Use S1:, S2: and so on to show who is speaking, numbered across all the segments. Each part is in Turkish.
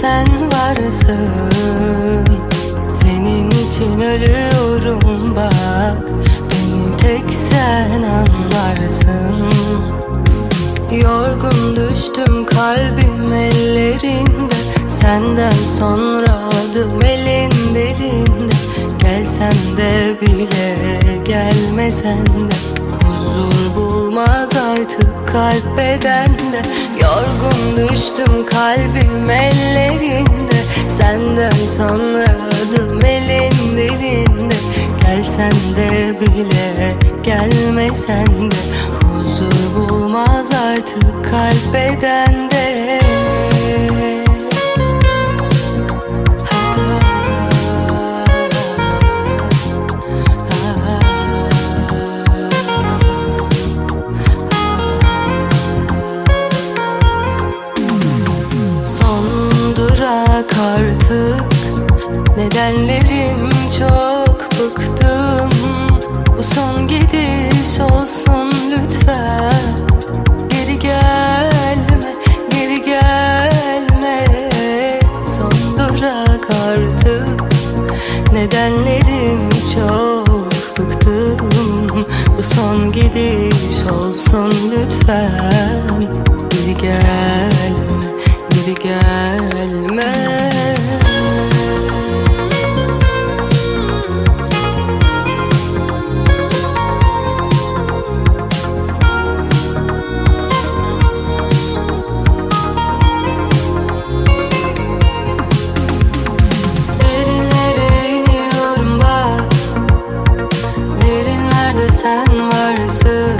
S1: sen varsın. Senin için ölüyorum bak. Beni tek sen anlarsın. Yorgun düştüm kalbim ellerinde. Senden sonra adım elin delinde Gelsen de bile gelmesen de artık kalp bedende. Yorgun düştüm kalbim ellerinde. Senden sonra adım elin dilinde. Gelsen de bile gelmesen de. Huzur bulmaz artık kalp bedende Nedenlerim çok bıktım. Bu son gidiş olsun lütfen. Geri gelme, geri gelme. Son durak artık. Nedenlerim çok bıktım. Bu son gidiş olsun lütfen. Geri gelme, geri gelme sen varsın.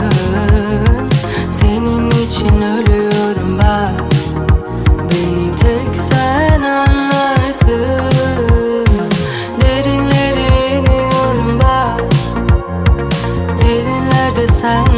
S1: Senin için ölüyorum bak Beni tek sen anlarsın. Derinlere iniyorum bak Derinlerde sen